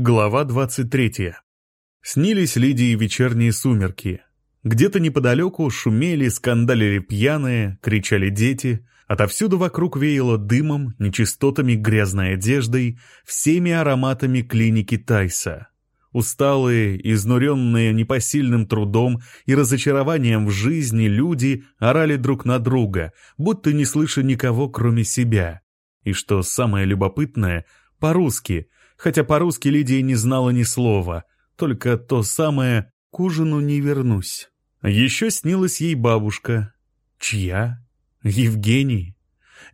Глава 23. Снились Лидии вечерние сумерки. Где-то неподалеку шумели, скандалили пьяные, кричали дети. Отовсюду вокруг веяло дымом, нечистотами грязной одеждой, всеми ароматами клиники Тайса. Усталые, изнуренные непосильным трудом и разочарованием в жизни люди орали друг на друга, будто не слыша никого, кроме себя. И что самое любопытное, по-русски — хотя по-русски Лидия не знала ни слова, только то самое «к ужину не вернусь». Еще снилась ей бабушка. Чья? Евгений.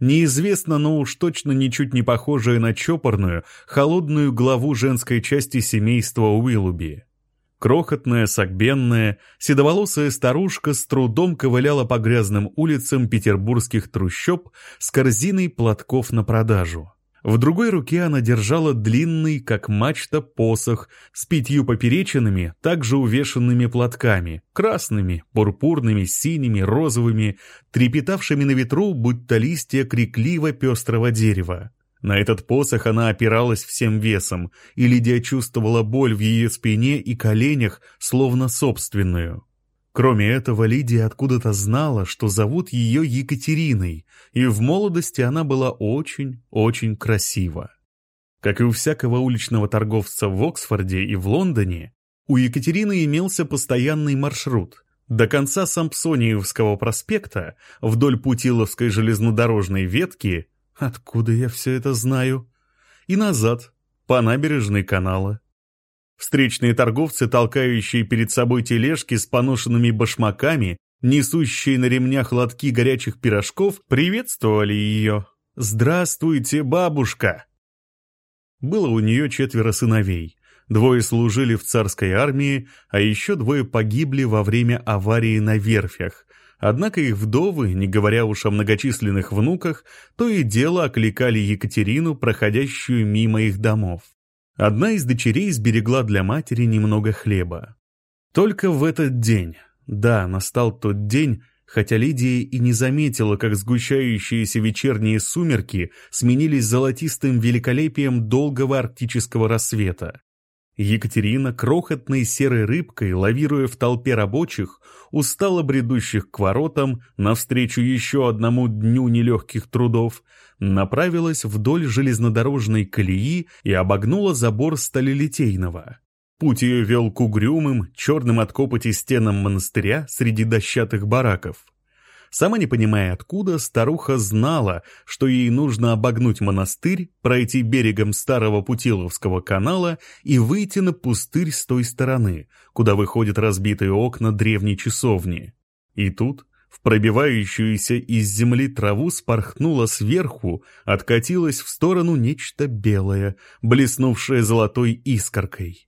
Неизвестно, но уж точно ничуть не похожая на чопорную, холодную главу женской части семейства Уиллуби. Крохотная, согбенная, седоволосая старушка с трудом ковыляла по грязным улицам петербургских трущоб с корзиной платков на продажу. В другой руке она держала длинный, как мачта, посох с пятью поперечинами, также увешанными платками, красными, пурпурными, синими, розовыми, трепетавшими на ветру, будто листья крикливо пестрого дерева. На этот посох она опиралась всем весом, и Лидия чувствовала боль в ее спине и коленях, словно собственную. Кроме этого, Лидия откуда-то знала, что зовут ее Екатериной, и в молодости она была очень-очень красива. Как и у всякого уличного торговца в Оксфорде и в Лондоне, у Екатерины имелся постоянный маршрут. До конца Сампсониевского проспекта, вдоль Путиловской железнодорожной ветки, откуда я все это знаю, и назад, по набережной канала. Встречные торговцы, толкающие перед собой тележки с поношенными башмаками, несущие на ремнях лотки горячих пирожков, приветствовали ее. «Здравствуйте, бабушка!» Было у нее четверо сыновей. Двое служили в царской армии, а еще двое погибли во время аварии на верфях. Однако их вдовы, не говоря уж о многочисленных внуках, то и дело окликали Екатерину, проходящую мимо их домов. Одна из дочерей сберегла для матери немного хлеба. Только в этот день, да, настал тот день, хотя Лидия и не заметила, как сгущающиеся вечерние сумерки сменились золотистым великолепием долгого арктического рассвета. Екатерина, крохотной серой рыбкой, лавируя в толпе рабочих, устало бредущих к воротам, навстречу еще одному дню нелегких трудов, направилась вдоль железнодорожной колеи и обогнула забор сталелитейного. Путь ее вел к угрюмым, черным от копоти стенам монастыря среди дощатых бараков. Сама не понимая откуда, старуха знала, что ей нужно обогнуть монастырь, пройти берегом старого Путиловского канала и выйти на пустырь с той стороны, куда выходят разбитые окна древней часовни. И тут в пробивающуюся из земли траву спорхнуло сверху, откатилось в сторону нечто белое, блеснувшее золотой искоркой.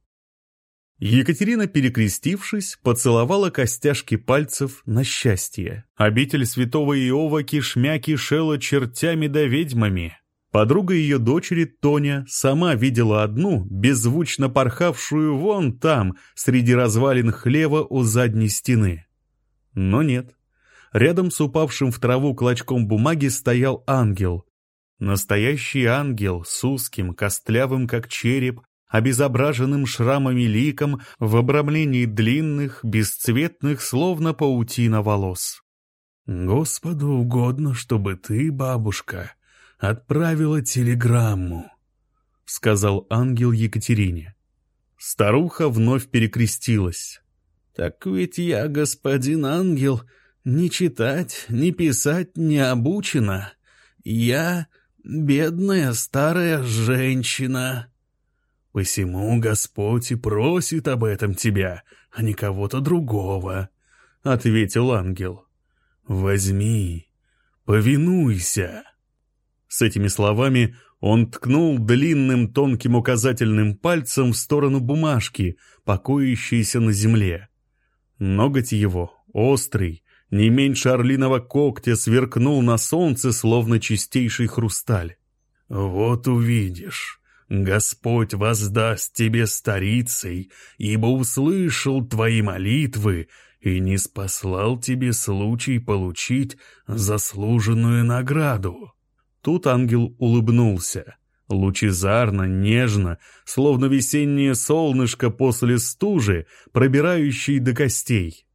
Екатерина, перекрестившись, поцеловала костяшки пальцев на счастье. Обитель святого Иова кишмя кишела чертями да ведьмами. Подруга ее дочери, Тоня, сама видела одну, беззвучно порхавшую вон там, среди развалин хлева у задней стены. Но нет. Рядом с упавшим в траву клочком бумаги стоял ангел. Настоящий ангел с узким, костлявым, как череп, обезображенным шрамами ликом в обрамлении длинных, бесцветных, словно паутина волос. «Господу угодно, чтобы ты, бабушка, отправила телеграмму», — сказал ангел Екатерине. Старуха вновь перекрестилась. «Так ведь я, господин ангел, не читать, не писать не обучена. Я бедная старая женщина». Посему Господь и просит об этом тебя, а не кого-то другого, — ответил ангел. Возьми, повинуйся. С этими словами он ткнул длинным тонким указательным пальцем в сторону бумажки, покоящейся на земле. Ноготь его, острый, не меньше орлиного когтя, сверкнул на солнце, словно чистейший хрусталь. «Вот увидишь, Господь воздаст тебе старицей, ибо услышал твои молитвы и не спаслал тебе случай получить заслуженную награду». Тут ангел улыбнулся. Лучезарно, нежно, словно весеннее солнышко после стужи, пробирающей до костей.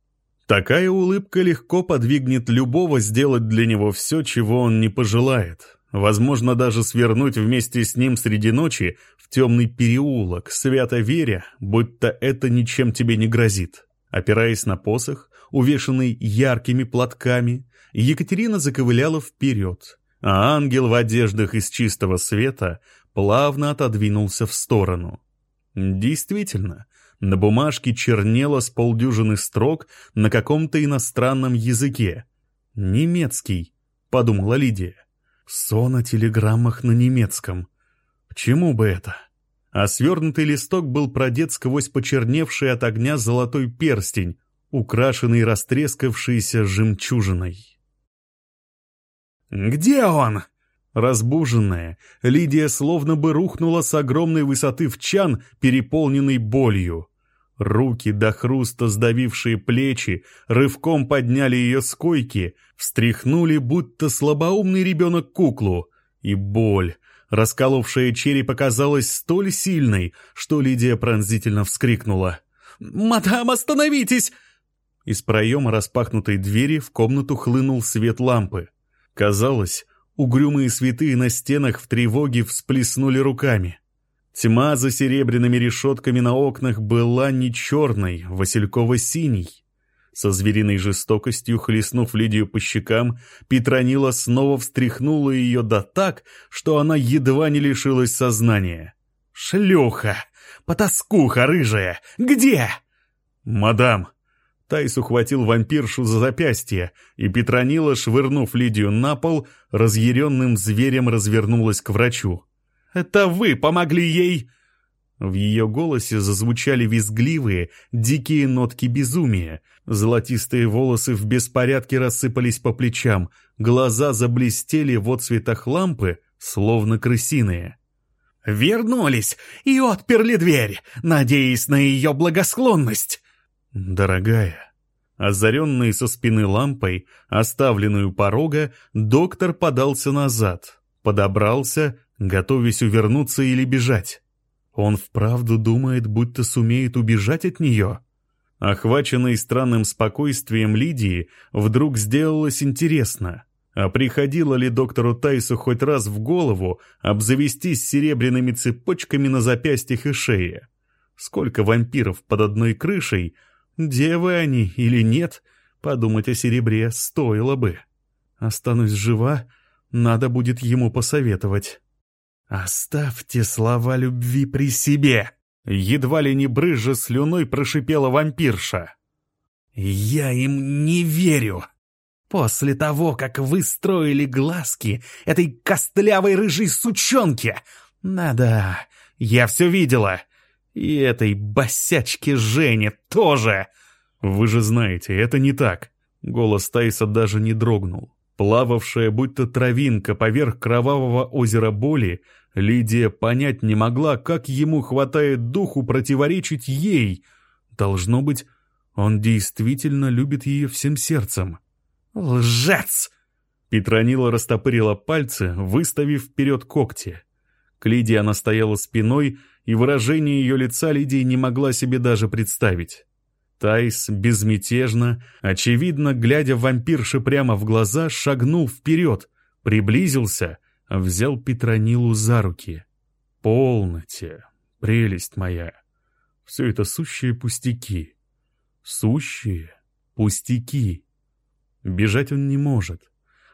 Такая улыбка легко подвигнет любого сделать для него все, чего он не пожелает. Возможно, даже свернуть вместе с ним среди ночи в темный переулок, свято веря, будто это ничем тебе не грозит. Опираясь на посох, увешанный яркими платками, Екатерина заковыляла вперед, а ангел в одеждах из чистого света плавно отодвинулся в сторону. Действительно, на бумажке чернело с полдюжины строк на каком-то иностранном языке. «Немецкий», — подумала Лидия. «Сон о телеграммах на немецком. Почему бы это?» А свернутый листок был продет сквозь почерневший от огня золотой перстень, украшенный растрескавшейся жемчужиной. «Где он?» Разбуженная, Лидия словно бы рухнула с огромной высоты в чан, переполненный болью. Руки до хруста сдавившие плечи рывком подняли ее с койки, встряхнули, будто слабоумный ребенок куклу. И боль, расколовшая череп, оказалась столь сильной, что Лидия пронзительно вскрикнула. «Мадам, остановитесь!» Из проема распахнутой двери в комнату хлынул свет лампы. Казалось, угрюмые святые на стенах в тревоге всплеснули руками. Тьма за серебряными решетками на окнах была не черной, васильково-синей. Со звериной жестокостью, хлестнув Лидию по щекам, Петронила снова встряхнула ее да так, что она едва не лишилась сознания. «Шлюха! Потаскуха рыжая! Где?» «Мадам!» Тайс ухватил вампиршу за запястье, и Петронила, швырнув Лидию на пол, разъяренным зверем развернулась к врачу. Это вы помогли ей!» В ее голосе зазвучали визгливые, дикие нотки безумия. Золотистые волосы в беспорядке рассыпались по плечам, глаза заблестели в отцветах лампы, словно крысиные. «Вернулись и отперли дверь, надеясь на ее благосклонность!» «Дорогая!» Озаренный со спины лампой, оставленную порога, доктор подался назад, подобрался готовясь увернуться или бежать. Он вправду думает, будто сумеет убежать от нее. Охваченной странным спокойствием Лидии, вдруг сделалось интересно, а приходило ли доктору Тайсу хоть раз в голову обзавестись серебряными цепочками на запястьях и шее? Сколько вампиров под одной крышей, девы они или нет, подумать о серебре стоило бы. Останусь жива, надо будет ему посоветовать. «Оставьте слова любви при себе!» Едва ли не брызжа слюной прошипела вампирша. «Я им не верю!» После того, как вы строили глазки этой костлявой рыжей сучонке, надо... Я все видела. И этой босячке Жене тоже. Вы же знаете, это не так. Голос Тайса даже не дрогнул. Плававшая, будто травинка, поверх кровавого озера боли, Лидия понять не могла, как ему хватает духу противоречить ей. Должно быть, он действительно любит ее всем сердцем. «Лжец!» Петронила растопырила пальцы, выставив вперед когти. К Лидии она стояла спиной, и выражение ее лица Лидии не могла себе даже представить. Тайс безмятежно, очевидно, глядя вампирше прямо в глаза, шагнул вперед, приблизился — взял Петронилу за руки. «Полноте, прелесть моя! Все это сущие пустяки. Сущие пустяки. Бежать он не может.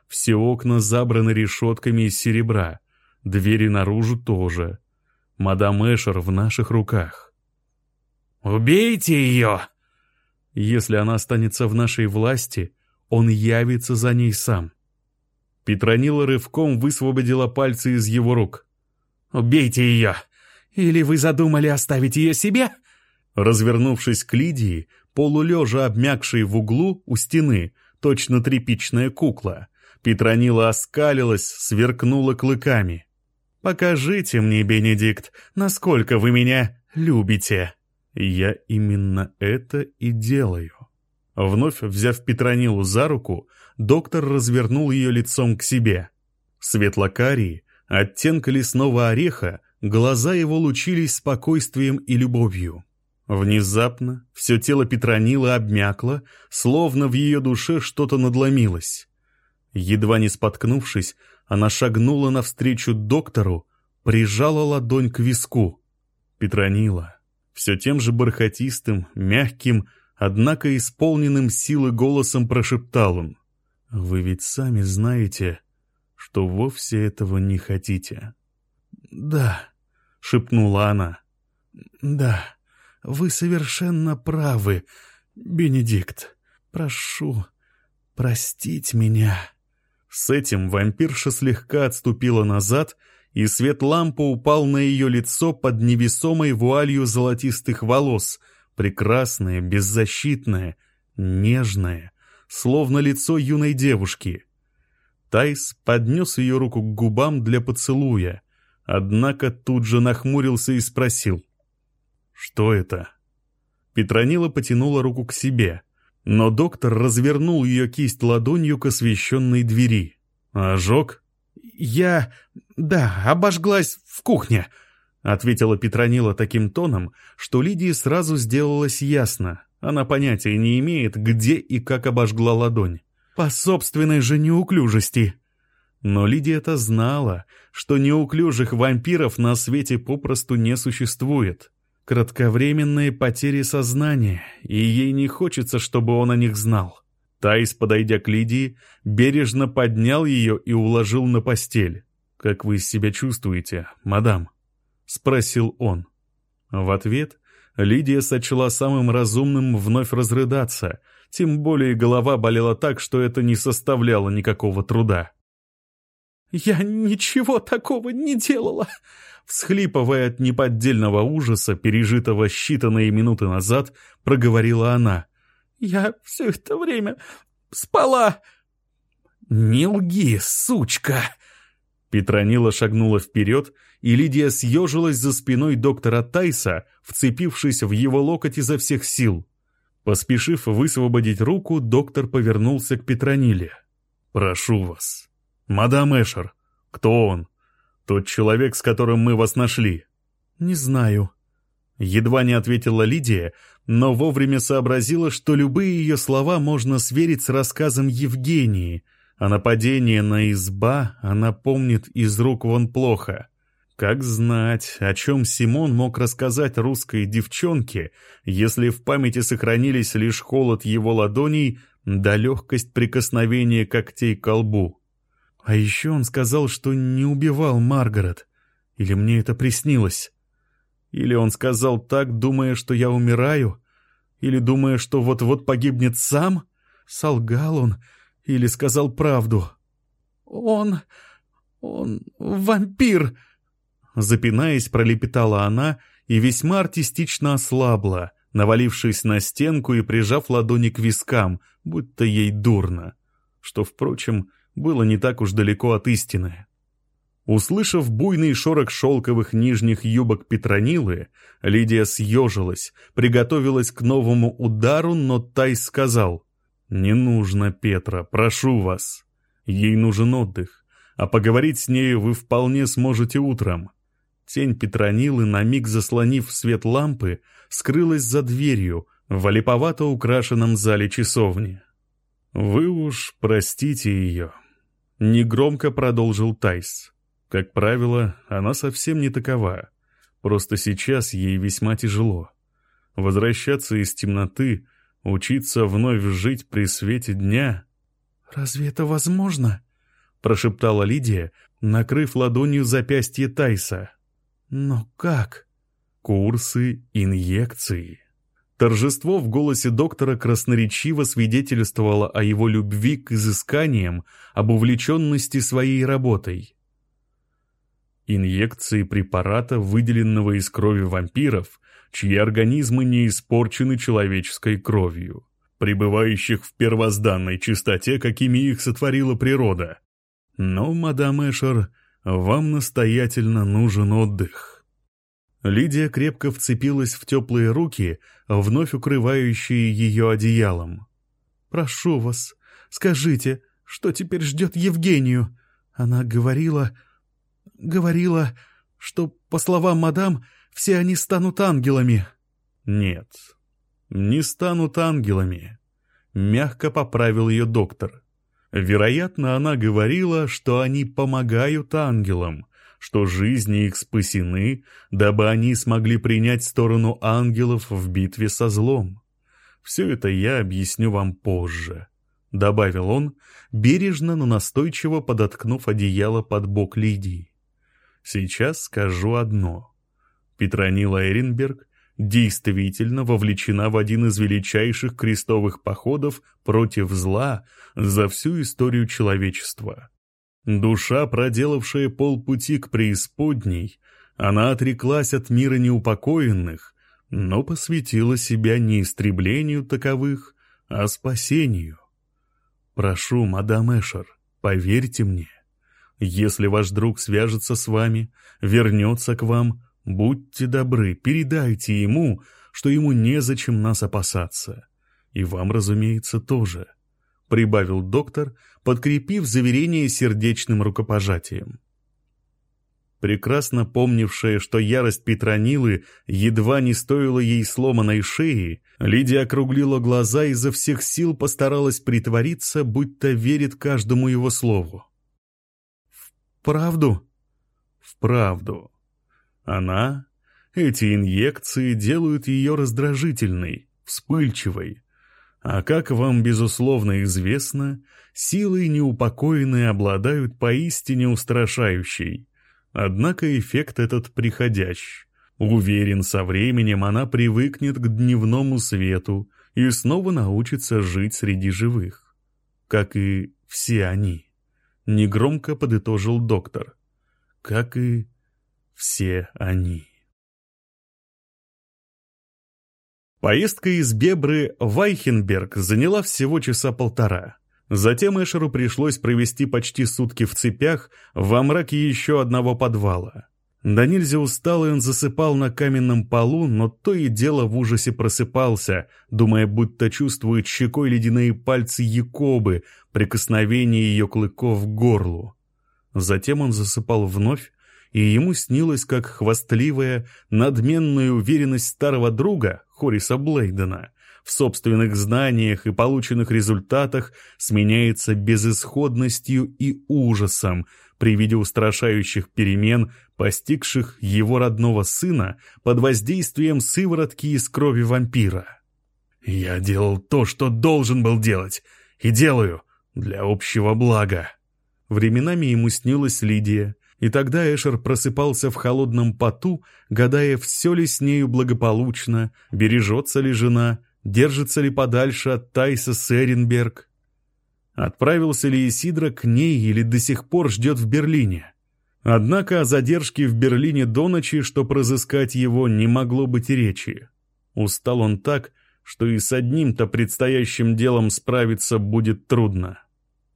Все окна забраны решетками из серебра, двери наружу тоже. Мадам Эшер в наших руках. «Убейте ее!» Если она останется в нашей власти, он явится за ней сам. Петронила рывком высвободила пальцы из его рук. «Убейте ее! Или вы задумали оставить ее себе?» Развернувшись к Лидии, полулежа обмякшей в углу у стены, точно тряпичная кукла, Петронила оскалилась, сверкнула клыками. «Покажите мне, Бенедикт, насколько вы меня любите!» «Я именно это и делаю». Вновь взяв Петронилу за руку, доктор развернул ее лицом к себе. Светлокарии, Оттенка лесного ореха, глаза его лучились спокойствием и любовью. Внезапно все тело Петронила обмякло, словно в ее душе что-то надломилось. Едва не споткнувшись, она шагнула навстречу доктору, прижала ладонь к виску. Петронила, все тем же бархатистым, мягким, однако исполненным силы голосом прошептал он. «Вы ведь сами знаете, что вовсе этого не хотите». «Да», — шепнула она. «Да, вы совершенно правы, Бенедикт. Прошу простить меня». С этим вампирша слегка отступила назад, и свет лампы упал на ее лицо под невесомой вуалью золотистых волос, прекрасное, беззащитное, нежное, словно лицо юной девушки. Тайс поднес ее руку к губам для поцелуя, однако тут же нахмурился и спросил. «Что это?» Петронила потянула руку к себе, но доктор развернул ее кисть ладонью к освещенной двери. «Ожог?» «Я... да, обожглась в кухне», — ответила Петронила таким тоном, что Лидии сразу сделалось ясно. Она понятия не имеет, где и как обожгла ладонь. По собственной же неуклюжести. Но Лидия это знала, что неуклюжих вампиров на свете попросту не существует. Кратковременные потери сознания, и ей не хочется, чтобы он о них знал. Тайс, подойдя к Лидии, бережно поднял ее и уложил на постель. «Как вы себя чувствуете, мадам?» — спросил он. В ответ Лидия сочла самым разумным вновь разрыдаться, тем более голова болела так, что это не составляло никакого труда. «Я ничего такого не делала!» Всхлипывая от неподдельного ужаса, пережитого считанные минуты назад, проговорила она. «Я все это время спала!» «Не лги, сучка!» Петронила шагнула вперед, и Лидия съежилась за спиной доктора Тайса, вцепившись в его локоть изо всех сил. Поспешив высвободить руку, доктор повернулся к Петрониле. «Прошу вас. Мадам Эшер, кто он? Тот человек, с которым мы вас нашли?» «Не знаю». Едва не ответила Лидия, но вовремя сообразила, что любые ее слова можно сверить с рассказом Евгении — а нападение на изба она помнит из рук вон плохо. Как знать, о чем Симон мог рассказать русской девчонке, если в памяти сохранились лишь холод его ладоней да легкость прикосновения когтей к колбу. А еще он сказал, что не убивал Маргарет. Или мне это приснилось? Или он сказал так, думая, что я умираю? Или думая, что вот-вот погибнет сам? Солгал он или сказал правду? «Он... он вампир!» Запинаясь, пролепетала она и весьма артистично ослабла, навалившись на стенку и прижав ладони к вискам, будто ей дурно. Что, впрочем, было не так уж далеко от истины. Услышав буйный шорох шелковых нижних юбок Петронилы, Лидия съежилась, приготовилась к новому удару, но Тай сказал «Не нужно, Петра, прошу вас. Ей нужен отдых, а поговорить с нею вы вполне сможете утром». Тень Петронилы, на миг заслонив свет лампы, скрылась за дверью в олиповато украшенном зале часовни. «Вы уж простите ее», — негромко продолжил Тайс. «Как правило, она совсем не такова. Просто сейчас ей весьма тяжело. Возвращаться из темноты — Учиться вновь жить при свете дня? «Разве это возможно?» — прошептала Лидия, накрыв ладонью запястье Тайса. «Но как?» «Курсы инъекции». Торжество в голосе доктора красноречиво свидетельствовало о его любви к изысканиям, об увлеченности своей работой. Инъекции препарата, выделенного из крови вампиров, чьи организмы не испорчены человеческой кровью, пребывающих в первозданной чистоте, какими их сотворила природа. Но, мадам Эшер, вам настоятельно нужен отдых. Лидия крепко вцепилась в теплые руки, вновь укрывающие ее одеялом. «Прошу вас, скажите, что теперь ждет Евгению?» Она говорила... говорила, что, по словам мадам, все они станут ангелами». «Нет, не станут ангелами», — мягко поправил ее доктор. Вероятно, она говорила, что они помогают ангелам, что жизни их спасены, дабы они смогли принять сторону ангелов в битве со злом. Все это я объясню вам позже», — добавил он, бережно, но настойчиво подоткнув одеяло под бок Лидии. «Сейчас скажу одно. Петронила Эренберг действительно вовлечена в один из величайших крестовых походов против зла за всю историю человечества. Душа, проделавшая полпути к преисподней, она отреклась от мира неупокоенных, но посвятила себя не истреблению таковых, а спасению. Прошу, мадам Эшер, поверьте мне, если ваш друг свяжется с вами, вернется к вам, будьте добры, передайте ему, что ему незачем нас опасаться. И вам, разумеется, тоже. — прибавил доктор, подкрепив заверение сердечным рукопожатием. Прекрасно помнившая, что ярость Петронилы едва не стоила ей сломанной шеи, Лидия округлила глаза и изо всех сил постаралась притвориться, будто верит каждому его слову. «Вправду?» «Вправду. Она, эти инъекции делают ее раздражительной, вспыльчивой, а как вам, безусловно, известно, силы неупокоенные обладают поистине устрашающей. Однако эффект этот приходящ. Уверен, со временем она привыкнет к дневному свету и снова научится жить среди живых. Как и все они. Негромко подытожил доктор. Как и все они. Поездка из Бебры в Айхенберг заняла всего часа полтора. Затем Эшеру пришлось провести почти сутки в цепях во мраке еще одного подвала. Да нельзя усталый он засыпал на каменном полу, но то и дело в ужасе просыпался, думая, будто чувствует щекой ледяные пальцы Якобы, прикосновение ее клыков к горлу. Затем он засыпал вновь, и ему снилось, как хвастливая, надменная уверенность старого друга, Хориса Блейдена, в собственных знаниях и полученных результатах сменяется безысходностью и ужасом при виде устрашающих перемен, постигших его родного сына под воздействием сыворотки из крови вампира. «Я делал то, что должен был делать, и делаю для общего блага». Временами ему снилась Лидия, и тогда Эшер просыпался в холодном поту, гадая, все ли с нею благополучно, бережется ли жена, держится ли подальше от Тайса Серенберг. Отправился ли Исидра к ней или до сих пор ждет в Берлине? Однако о задержке в Берлине до ночи, чтоб разыскать его, не могло быть и речи. Устал он так, что и с одним-то предстоящим делом справиться будет трудно.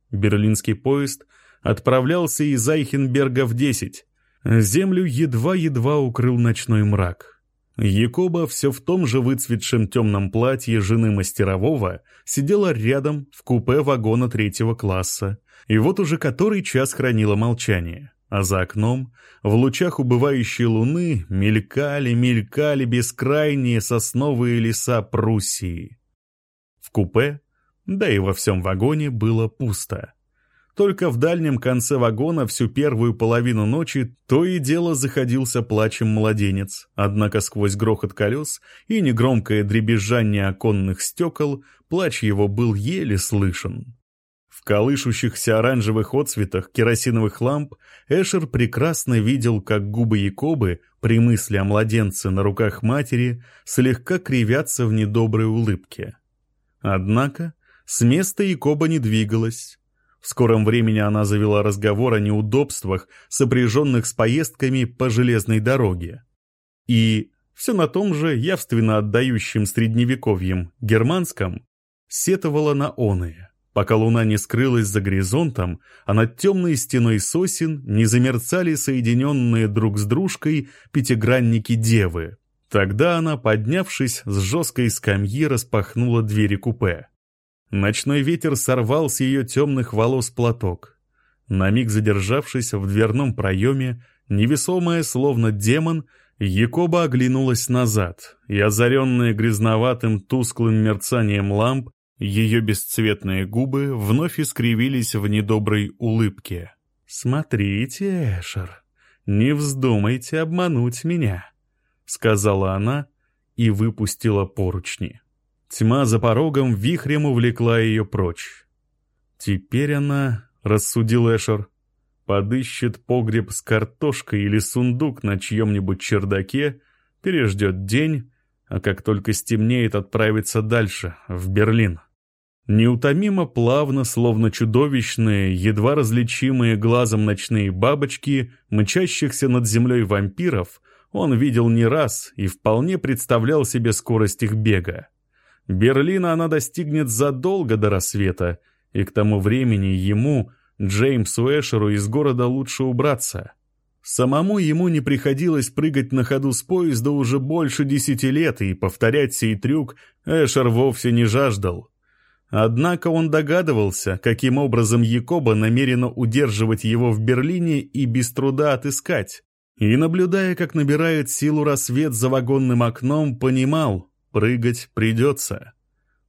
Берлинский поезд — отправлялся из Айхенберга в десять. Землю едва-едва укрыл ночной мрак. Якоба все в том же выцветшем темном платье жены мастерового сидела рядом в купе вагона третьего класса, и вот уже который час хранила молчание. А за окном, в лучах убывающей луны, мелькали-мелькали бескрайние сосновые леса Пруссии. В купе, да и во всем вагоне было пусто. Только в дальнем конце вагона всю первую половину ночи то и дело заходился плачем младенец, однако сквозь грохот колес и негромкое дребезжание оконных стекол плач его был еле слышен. В колышущихся оранжевых отцветах керосиновых ламп Эшер прекрасно видел, как губы Якобы при мысли о младенце на руках матери слегка кривятся в недоброй улыбке. Однако с места Якоба не двигалась, в скором времени она завела разговор о неудобствах, сопряженных с поездками по железной дороге. И все на том же явственно отдающем средневековьем германском сетовала на оные, пока луна не скрылась за горизонтом, а над темной стеной сосен не замерцали соединенные друг с дружкой пятигранники девы. Тогда она, поднявшись с жесткой скамьи, распахнула двери купе. Ночной ветер сорвал с ее темных волос платок. На миг задержавшись в дверном проеме, Невесомая, словно демон, Якоба оглянулась назад, и, озаренная грязноватым тусклым мерцанием ламп, ее бесцветные губы вновь искривились в недоброй улыбке. «Смотрите, Эшер, не вздумайте обмануть меня», — сказала она и выпустила поручни. Тьма за порогом вихрем увлекла ее прочь. «Теперь она», — рассудил Эшер, — «подыщет погреб с картошкой или сундук на чьем-нибудь чердаке, переждет день, а как только стемнеет, отправится дальше, в Берлин». Неутомимо плавно, словно чудовищные, едва различимые глазом ночные бабочки, мчащихся над землей вампиров, он видел не раз и вполне представлял себе скорость их бега. Берлина она достигнет задолго до рассвета, и к тому времени ему, Джеймсу Эшеру, из города лучше убраться. Самому ему не приходилось прыгать на ходу с поезда уже больше десяти лет, и повторять сей трюк Эшер вовсе не жаждал. Однако он догадывался, каким образом Якоба намерена удерживать его в Берлине и без труда отыскать. И, наблюдая, как набирает силу рассвет за вагонным окном, понимал, прыгать придется.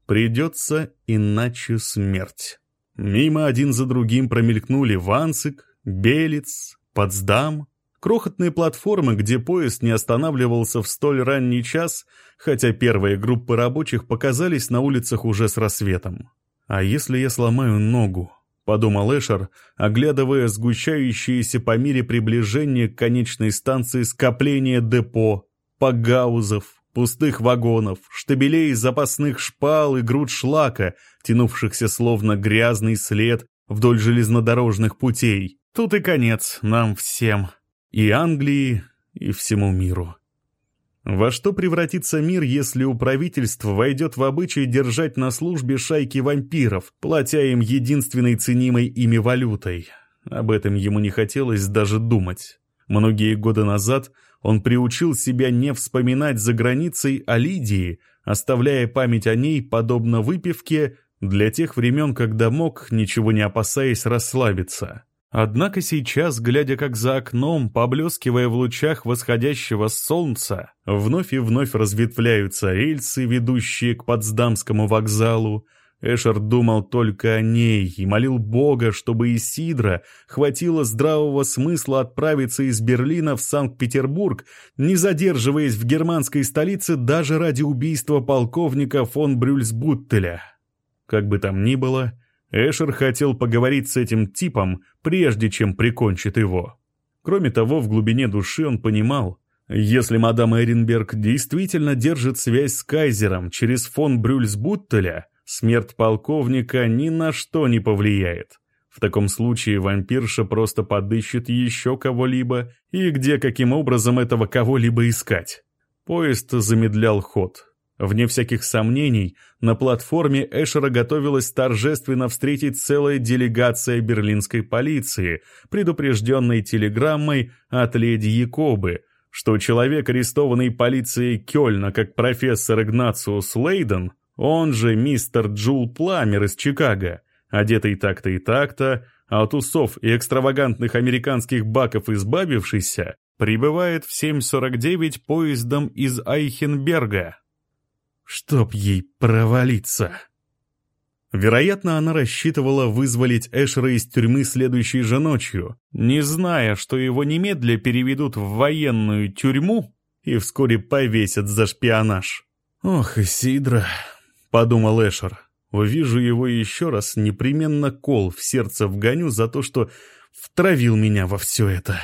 Придется, иначе смерть. Мимо один за другим промелькнули Ванцик, Белец, Потсдам, крохотные платформы, где поезд не останавливался в столь ранний час, хотя первые группы рабочих показались на улицах уже с рассветом. «А если я сломаю ногу?» — подумал Эшер, оглядывая сгущающиеся по мере приближения к конечной станции скопления депо, погаузов, пустых вагонов, штабелей запасных шпал и груд шлака, тянувшихся словно грязный след вдоль железнодорожных путей. Тут и конец нам всем. И Англии, и всему миру. Во что превратится мир, если у правительства войдет в обычай держать на службе шайки вампиров, платя им единственной ценимой ими валютой? Об этом ему не хотелось даже думать. Многие годы назад он приучил себя не вспоминать за границей о Лидии, оставляя память о ней, подобно выпивке, для тех времен, когда мог, ничего не опасаясь, расслабиться. Однако сейчас, глядя как за окном, поблескивая в лучах восходящего солнца, вновь и вновь разветвляются рельсы, ведущие к Потсдамскому вокзалу, Эшер думал только о ней и молил Бога, чтобы Исидра хватило здравого смысла отправиться из Берлина в Санкт-Петербург, не задерживаясь в германской столице даже ради убийства полковника фон Брюльсбуттеля. Как бы там ни было, Эшер хотел поговорить с этим типом, прежде чем прикончит его. Кроме того, в глубине души он понимал, если мадам Эренберг действительно держит связь с Кайзером через фон Брюльсбуттеля, смерть полковника ни на что не повлияет. В таком случае вампирша просто подыщет еще кого-либо, и где каким образом этого кого-либо искать. Поезд замедлял ход. Вне всяких сомнений, на платформе Эшера готовилась торжественно встретить целая делегация берлинской полиции, предупрежденной телеграммой от леди Якобы, что человек, арестованный полицией Кёльна как профессор Игнациус Лейден, он же мистер Джул Пламер из Чикаго, одетый так-то и так-то, а от усов и экстравагантных американских баков избавившийся, прибывает в 7.49 поездом из Айхенберга. Чтоб ей провалиться. Вероятно, она рассчитывала вызволить Эшера из тюрьмы следующей же ночью, не зная, что его немедля переведут в военную тюрьму и вскоре повесят за шпионаж. «Ох, Исидра», — подумал Эшер, — «увижу его еще раз, непременно кол в сердце вгоню за то, что втравил меня во все это».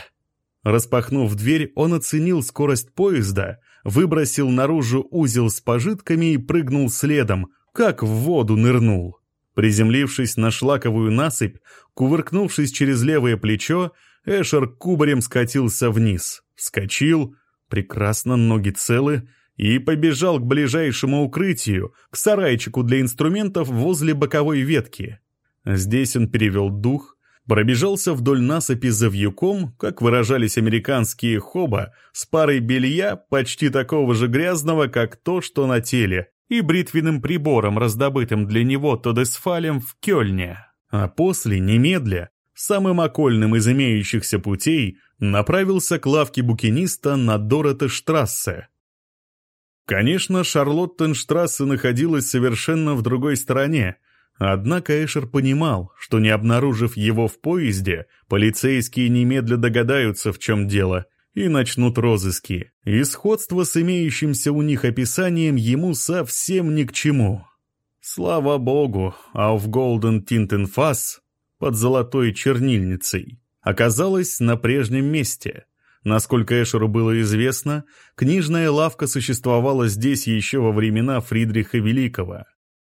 Распахнув дверь, он оценил скорость поезда, выбросил наружу узел с пожитками и прыгнул следом, как в воду нырнул. Приземлившись на шлаковую насыпь, кувыркнувшись через левое плечо, Эшер кубарем скатился вниз, вскочил, прекрасно ноги целы, и побежал к ближайшему укрытию, к сарайчику для инструментов возле боковой ветки. Здесь он перевел дух, Пробежался вдоль насыпи за вьюком, как выражались американские хоба, с парой белья, почти такого же грязного, как то, что на теле, и бритвенным прибором, раздобытым для него Тодесфалем в Кёльне. А после, немедля, самым окольным из имеющихся путей, направился к лавке букиниста на Доротештрассе. Конечно, Шарлоттенштрассе находилась совершенно в другой стороне, однако Эшер понимал, что не обнаружив его в поезде, полицейские немедля догадаются, в чем дело, и начнут розыски, и сходство с имеющимся у них описанием ему совсем ни к чему. Слава богу, а в Golden Tintenfass под золотой чернильницей оказалась на прежнем месте. Насколько Эшеру было известно, книжная лавка существовала здесь еще во времена Фридриха Великого.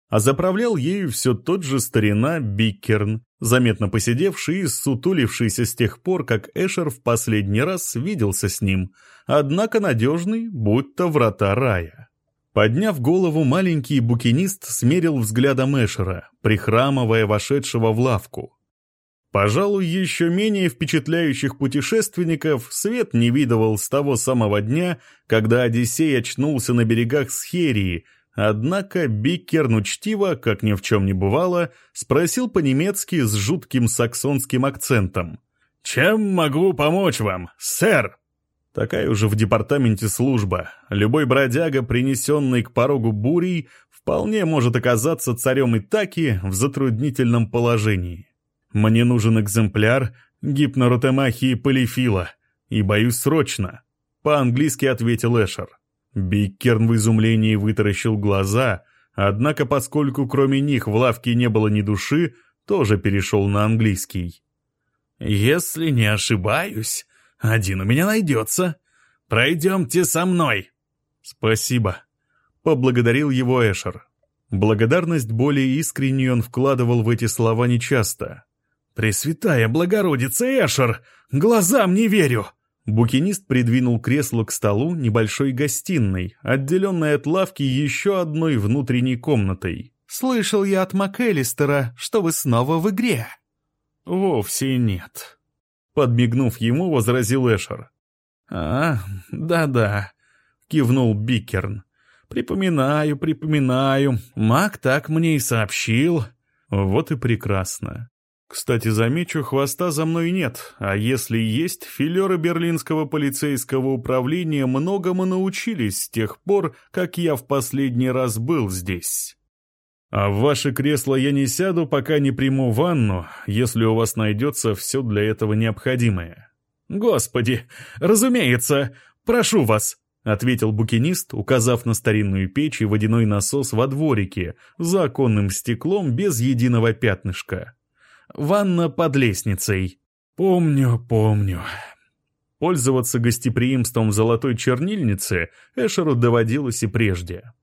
А заправлял ею все тот же старина Биккерн, заметно посидевший и сутулившийся с тех пор, как Эшер в последний раз виделся с ним, однако надежный, будто врата рая. Подняв голову, маленький букинист смерил взглядом Эшера, прихрамывая вошедшего в лавку. Пожалуй, еще менее впечатляющих путешественников свет не видывал с того самого дня, когда Одиссей очнулся на берегах Схерии, однако Биккерн учтиво, как ни в чем не бывало, спросил по-немецки с жутким саксонским акцентом. «Чем могу помочь вам, сэр?» Такая уже в департаменте служба. Любой бродяга, принесенный к порогу бурей, вполне может оказаться царем Итаки в затруднительном положении. Мне нужен экземпляр гипноротемахии полифила, и боюсь срочно», — по-английски ответил Эшер. Биккерн в изумлении вытаращил глаза, однако поскольку кроме них в лавке не было ни души, тоже перешел на английский. «Если не ошибаюсь, один у меня найдется. Пройдемте со мной». «Спасибо», — поблагодарил его Эшер. Благодарность более искреннюю он вкладывал в эти слова нечасто. «Пресвятая Богородица Эшер! Глазам не верю!» Букинист придвинул кресло к столу небольшой гостиной, отделенной от лавки еще одной внутренней комнатой. «Слышал я от МакЭлистера, что вы снова в игре». «Вовсе нет», — подмигнув ему, возразил Эшер. «А, да-да», — кивнул Бикерн. «Припоминаю, припоминаю. Мак так мне и сообщил». «Вот и прекрасно. Кстати, замечу, хвоста за мной нет, а если есть, филеры берлинского полицейского управления многому научились с тех пор, как я в последний раз был здесь. А в ваше кресло я не сяду, пока не приму ванну, если у вас найдется все для этого необходимое. Господи, разумеется, прошу вас, — ответил букинист, указав на старинную печь и водяной насос во дворике, за оконным стеклом без единого пятнышка. Ванна под лестницей. Помню, помню. Пользоваться гостеприимством золотой чернильницы Эшеру доводилось и прежде.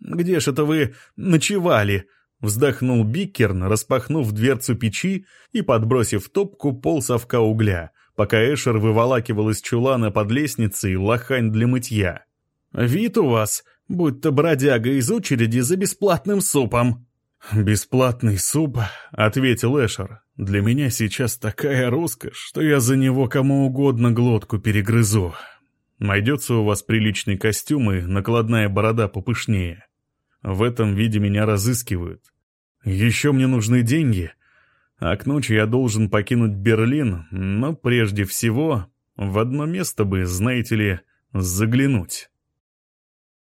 «Где ж это вы ночевали?» — вздохнул Биккерн, распахнув дверцу печи и подбросив топку пол совка угля, пока Эшер выволакивал из чулана под лестницей лохань для мытья. «Вид у вас, будто бродяга из очереди за бесплатным супом». «Бесплатный суп», — ответил Эшер. «Для меня сейчас такая роскошь, что я за него кому угодно глотку перегрызу. Найдется у вас приличный костюм и накладная борода попышнее. В этом виде меня разыскивают. Еще мне нужны деньги, а к ночи я должен покинуть Берлин, но прежде всего в одно место бы, знаете ли, заглянуть».